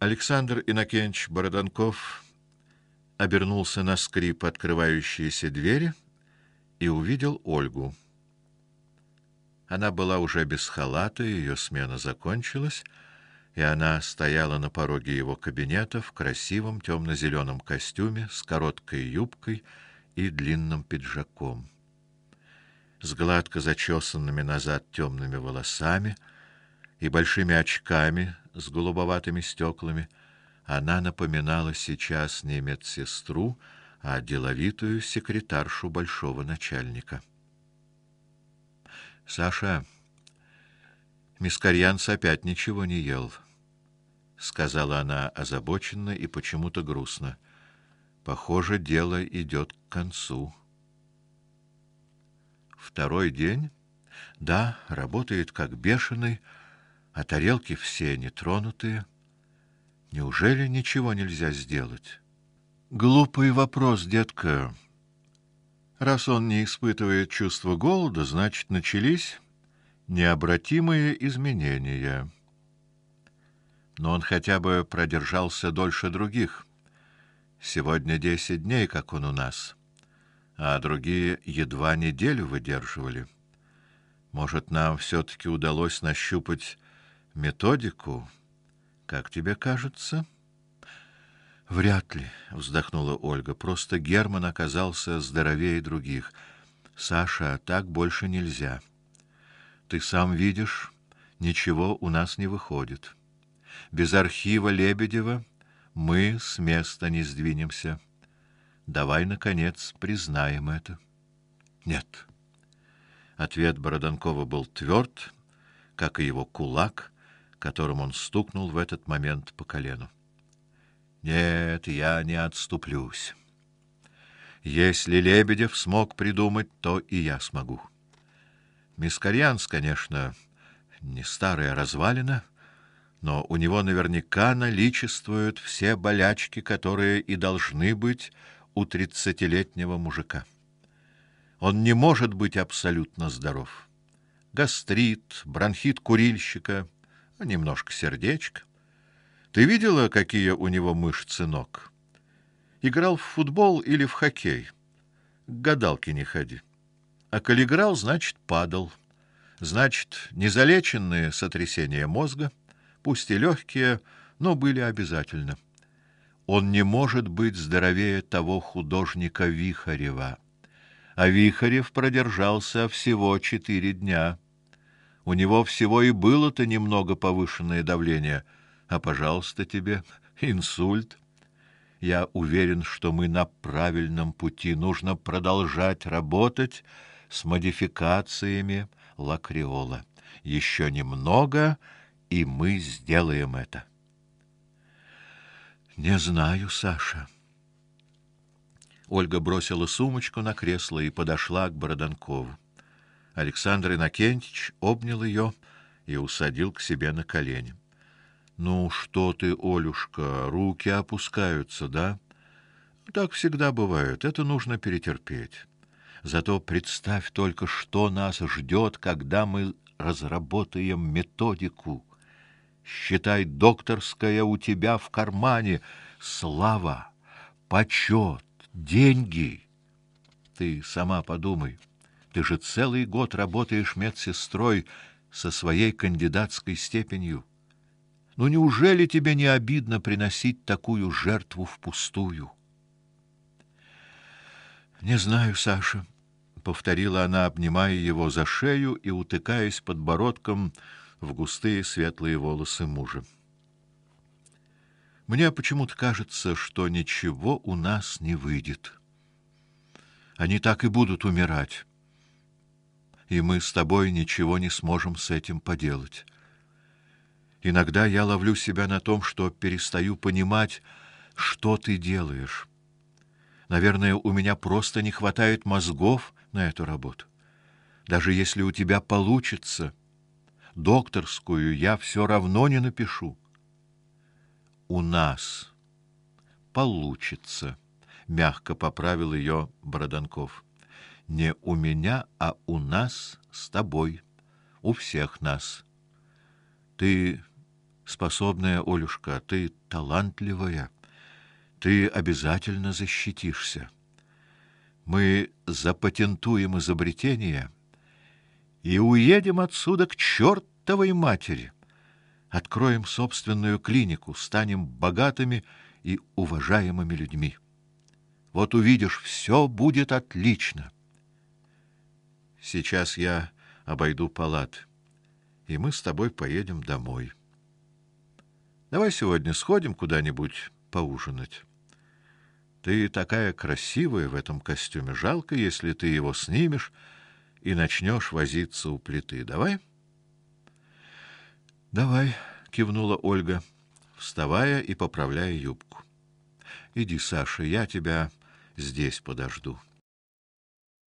Александр Инакенч Бороданков обернулся на скрип открывающейся двери и увидел Ольгу. Она была уже без халата, ее смена закончилась, и она стояла на пороге его кабинета в красивом темно зеленом костюме с короткой юбкой и длинным пиджаком. С гладко зачесанными назад темными волосами и большими очками с голубоватыми стеклами, она напоминала сейчас не медсестру, а деловитую секретаршу большого начальника. Саша Мискарьянц опять ничего не ел, сказала она озабоченно и почему-то грустно. Похоже, дело идет к концу. Второй день? Да, работает как бешеный, а тарелки все нетронутые. Неужели ничего нельзя сделать? Глупый вопрос, детка. Раз он не испытывает чувства голода, значит, начались необратимые изменения. Но он хотя бы продержался дольше других. Сегодня десять дней, как он у нас, а другие едва неделю выдерживали. Может, нам все таки удалось нащупать методику? Как тебе кажется? Вряд ли, вздохнула Ольга. Просто Герман оказался здоровее других. Саша, так больше нельзя. Ты сам видишь, ничего у нас не выходит. Без архива Лебедева мы с места не сдвинемся. Давай наконец признаем это. Нет. Ответ Бороданкова был тверд, как и его кулак, которым он стукнул в этот момент по колену. Нет, я не отступлюсь. Если Лебедев смог придумать, то и я смогу. Мискарьянс, конечно, не старая развалина, но у него наверняка наличествуют все болячки, которые и должны быть у тридцатилетнего мужика. Он не может быть абсолютно здоров. Гастрит, бронхит курильщика, немножко сердечко. Ты видела, какие у него мышцы ног? Играл в футбол или в хоккей? К гадалке не ходи. А коли играл, значит, падал. Значит, незалеченные сотрясения мозга, пусть и легкие, но были обязательно. Он не может быть здоровее того художника Вихарева. А Вихарев продержался всего четыре дня. У него всего и было-то немного повышенное давление — а пожалуйста тебе инсульт. Я уверен, что мы на правильном пути. Нужно продолжать работать с модификациями лакриола. Еще немного, и мы сделаем это. Не знаю, Саша. Ольга бросила сумочку на кресло и подошла к Бороданкову. Александр Инакентьевич обнял ее и усадил к себе на колени. Ну что ты, Олюшка, руки опускаются, да? Так всегда бывает, это нужно перетерпеть. Зато представь только, что нас ждет, когда мы разработаем методику. Считай, докторская у тебя в кармане слава, почет, деньги. Ты сама подумай. Ты же целый год работаешь медсестрой со своей кандидатской степенью. Ну неужели тебе не обидно приносить такую жертву впустую? Не знаю, Саша, повторила она, обнимая его за шею и утыкаясь подбородком в густые светлые волосы мужа. Мне почему-то кажется, что ничего у нас не выйдет. Они так и будут умирать. И мы с тобой ничего не сможем с этим поделать. Иногда я ловлю себя на том, что перестаю понимать, что ты делаешь. Наверное, у меня просто не хватает мозгов на эту работу. Даже если у тебя получится, докторскую я все равно не напишу. У нас получится, мягко поправил ее Бороданков. Не у меня, а у нас с тобой, у всех нас. Ты способная, Олюшка, ты талантливая. Ты обязательно защитишься. Мы запатентуем изобретение и уедем отсюда к чертовой матери. Откроем собственную клинику, станем богатыми и уважаемыми людьми. Вот увидишь, все будет отлично. Сейчас я обойду палаты, и мы с тобой поедем домой. Давай сегодня сходим куда-нибудь поужинать. Ты такая красивая в этом костюме, жалко, если ты его снимешь и начнешь возиться у плиты. Давай? Давай, кивнула Ольга, вставая и поправляя юбку. Иди, Саша, я тебя здесь подожду.